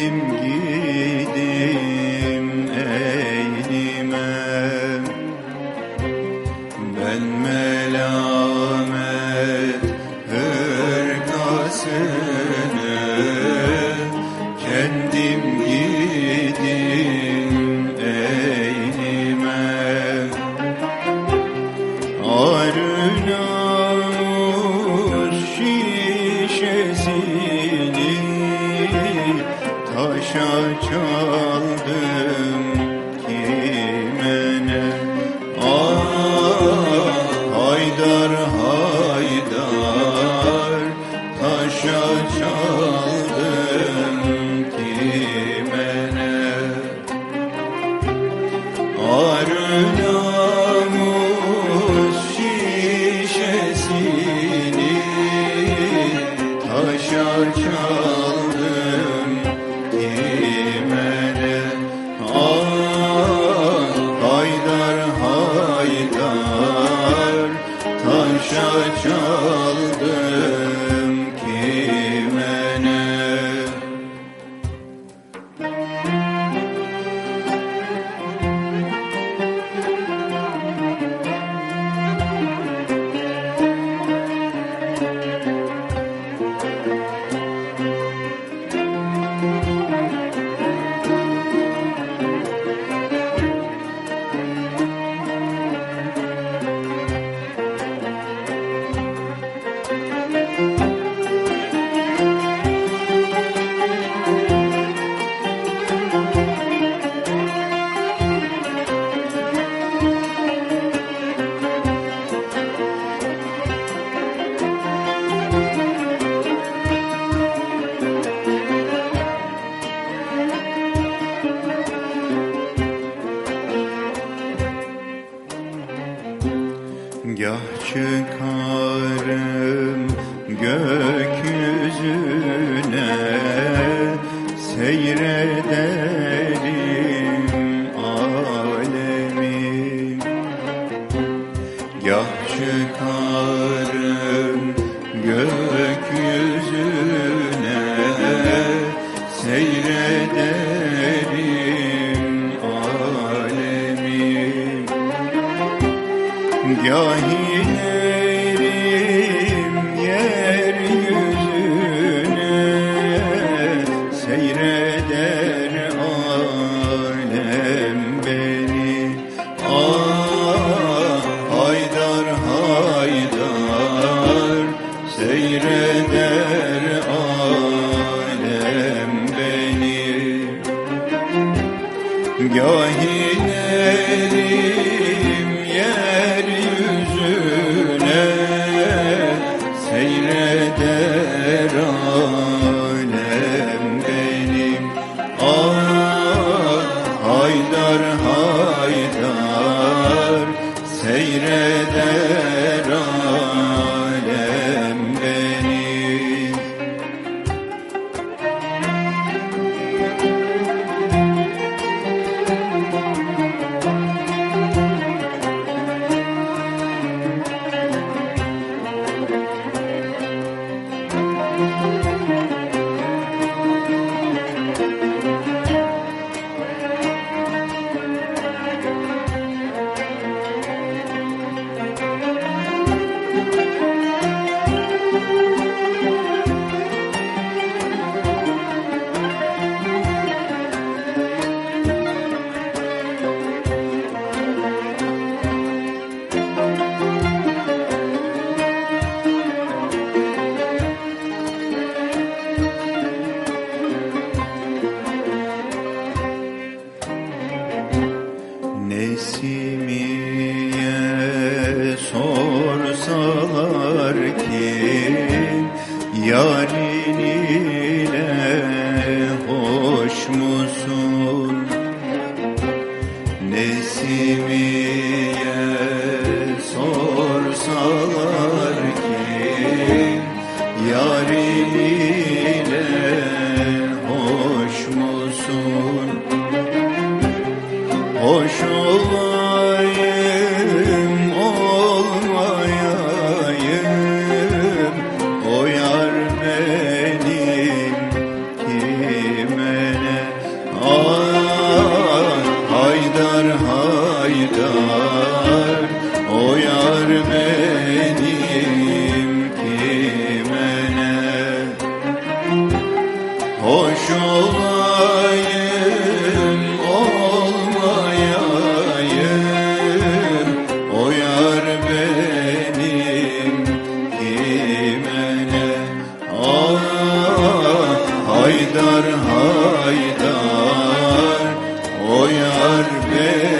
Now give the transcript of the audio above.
Gittim gidip taş Gah çıkarım gökyüzüne seyrederim alemi. Gah çıkarım gök Gahilerim yeryüzüne ah, seyreder alem beni. Ah seyreder alem beni. seyreder. Yarın haydar O yar benim kime ne Hoş olayım olmayayım O yar benim kime ne Ah haydar haydar O yar benim